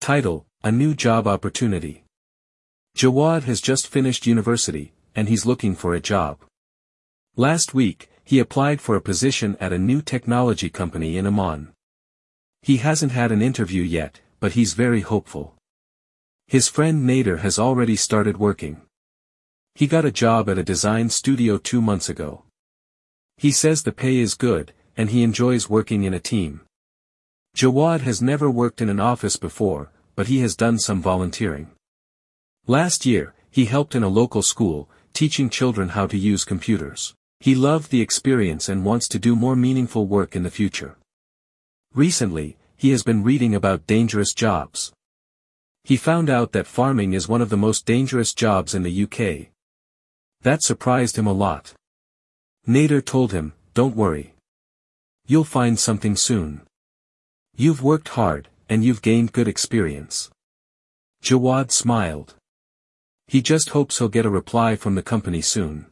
Title, A New Job Opportunity. Jawad has just finished university, and he's looking for a job. Last week, he applied for a position at a new technology company in Amman. He hasn't had an interview yet, but he's very hopeful. His friend Nader has already started working. He got a job at a design studio two months ago. He says the pay is good, and he enjoys working in a team. Jawad has never worked in an office before, but he has done some volunteering. Last year, he helped in a local school, teaching children how to use computers. He loved the experience and wants to do more meaningful work in the future. Recently, he has been reading about dangerous jobs. He found out that farming is one of the most dangerous jobs in the UK. That surprised him a lot. Nader told him, don't worry. You'll find something soon. You've worked hard, and you've gained good experience. Jawad smiled. He just hopes he'll get a reply from the company soon.